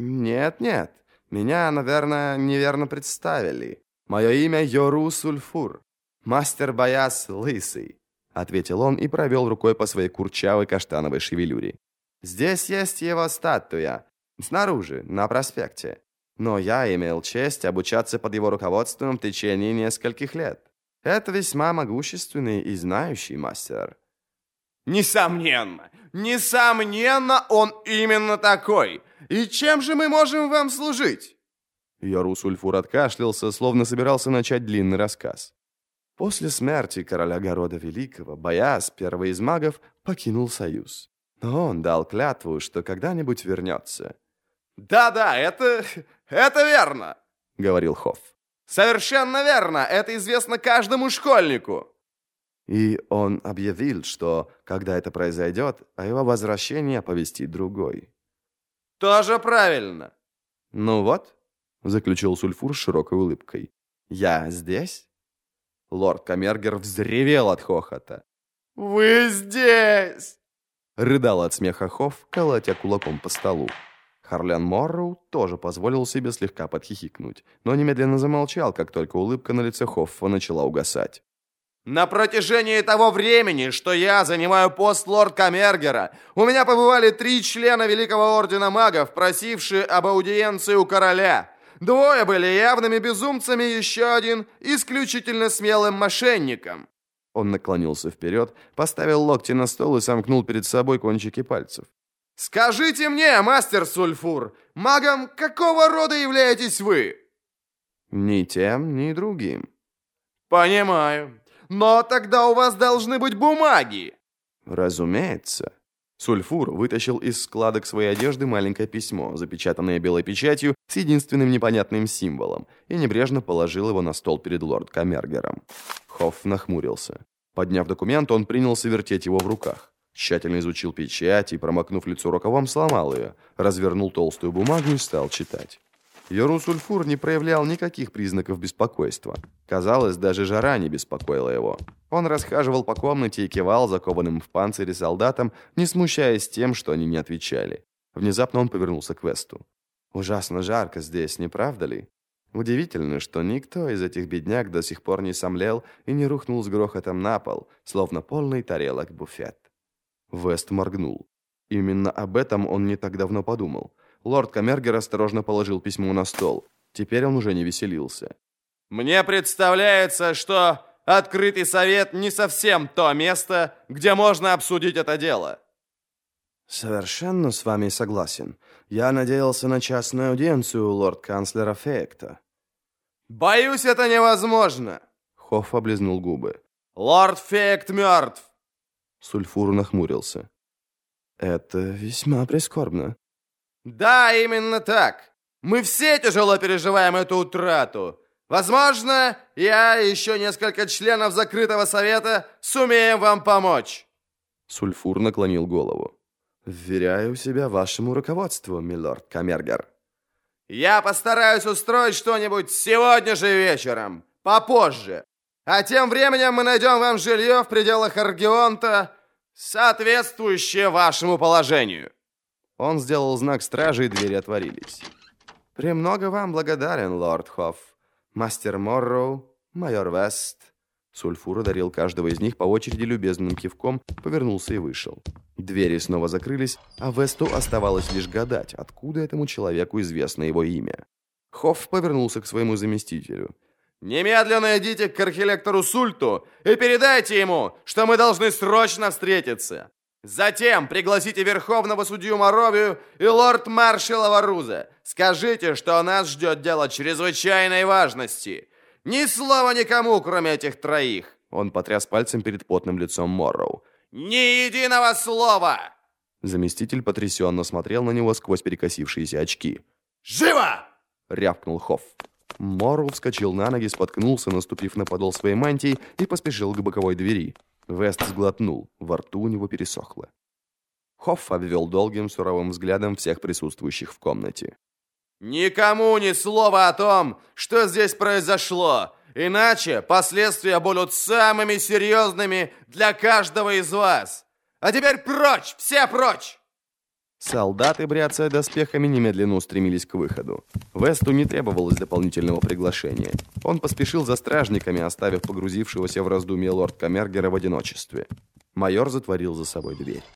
Нет, нет. Меня, наверное, неверно представили. Мое имя Йору Сульфур. Мастер Бояс Лысый. Ответил он и провел рукой по своей курчавой каштановой шевелюре. Здесь есть его статуя. Снаружи, на проспекте. Но я имел честь обучаться под его руководством в течение нескольких лет. Это весьма могущественный и знающий мастер. Несомненно, несомненно, он именно такой. И чем же мы можем вам служить? Йорус Ульфур откашлялся, словно собирался начать длинный рассказ. После смерти короля Города Великого Бояс, первый из магов, покинул Союз. Но он дал клятву, что когда-нибудь вернется. «Да-да, это... это верно», — говорил Хофф. «Совершенно верно, это известно каждому школьнику». И он объявил, что, когда это произойдет, о его возвращении оповестит другой. «Тоже правильно». «Ну вот», — заключил Сульфур с широкой улыбкой. «Я здесь?» Лорд Камергер взревел от хохота. «Вы здесь!» Рыдал от смеха Хофф, колотя кулаком по столу. Харлян Морроу тоже позволил себе слегка подхихикнуть, но немедленно замолчал, как только улыбка на лице Хоффа начала угасать. На протяжении того времени, что я занимаю пост лорд Камергера, у меня побывали три члена Великого Ордена Магов, просившие об аудиенции у короля. Двое были явными безумцами, еще один исключительно смелым мошенником. Он наклонился вперед, поставил локти на стол и сомкнул перед собой кончики пальцев. «Скажите мне, мастер Сульфур, магом какого рода являетесь вы?» «Ни тем, ни другим». «Понимаю. Но тогда у вас должны быть бумаги!» «Разумеется». Сульфур вытащил из складок своей одежды маленькое письмо, запечатанное белой печатью с единственным непонятным символом, и небрежно положил его на стол перед лорд Камергером. Хофф нахмурился. Подняв документ, он принялся вертеть его в руках. Тщательно изучил печать и, промокнув лицо рукавом, сломал ее, развернул толстую бумагу и стал читать. Йорус-Ульфур не проявлял никаких признаков беспокойства. Казалось, даже жара не беспокоила его. Он расхаживал по комнате и кивал закованным в панцире солдатам, не смущаясь тем, что они не отвечали. Внезапно он повернулся к Весту. «Ужасно жарко здесь, не правда ли? Удивительно, что никто из этих бедняк до сих пор не сомлел и не рухнул с грохотом на пол, словно полный тарелок буфет». Вест моргнул. Именно об этом он не так давно подумал – Лорд Камергер осторожно положил письмо на стол. Теперь он уже не веселился. «Мне представляется, что открытый совет не совсем то место, где можно обсудить это дело». «Совершенно с вами согласен. Я надеялся на частную аудиенцию у лорд-канцлера Фейкта». «Боюсь, это невозможно!» Хофф облизнул губы. «Лорд Фейкт мертв!» Сульфур нахмурился. «Это весьма прискорбно. Да, именно так. Мы все тяжело переживаем эту утрату. Возможно, я и еще несколько членов закрытого совета сумеем вам помочь. Сульфур наклонил голову. «Вверяю себя вашему руководству, милорд Камергер». «Я постараюсь устроить что-нибудь сегодня же вечером, попозже. А тем временем мы найдем вам жилье в пределах Аргионта, соответствующее вашему положению». Он сделал знак стражи, и двери отворились. «Премного вам благодарен, лорд Хофф. Мастер Морроу, майор Вест». Сульфур одарил каждого из них по очереди любезным кивком, повернулся и вышел. Двери снова закрылись, а Весту оставалось лишь гадать, откуда этому человеку известно его имя. Хофф повернулся к своему заместителю. «Немедленно идите к архилектору Сульту и передайте ему, что мы должны срочно встретиться. Затем пригласите Верховного судью Моровию и лорд-маршала Варуза. Скажите, что нас ждет дело чрезвычайной важности. Ни слова никому, кроме этих троих. Он потряс пальцем перед потным лицом Морроу. «Ни единого слова!» Заместитель потрясенно смотрел на него сквозь перекосившиеся очки. «Живо!» — рявкнул Хофф. Морроу вскочил на ноги, споткнулся, наступив на подол своей мантии, и поспешил к боковой двери. Вест сглотнул, во рту у него пересохло. Хофф обвел долгим суровым взглядом всех присутствующих в комнате. «Никому ни слова о том, что здесь произошло, иначе последствия будут самыми серьезными для каждого из вас. А теперь прочь, все прочь!» Солдаты, бряцая доспехами, немедленно устремились к выходу. Весту не требовалось дополнительного приглашения. Он поспешил за стражниками, оставив погрузившегося в раздумье лорд Камергера в одиночестве. Майор затворил за собой дверь.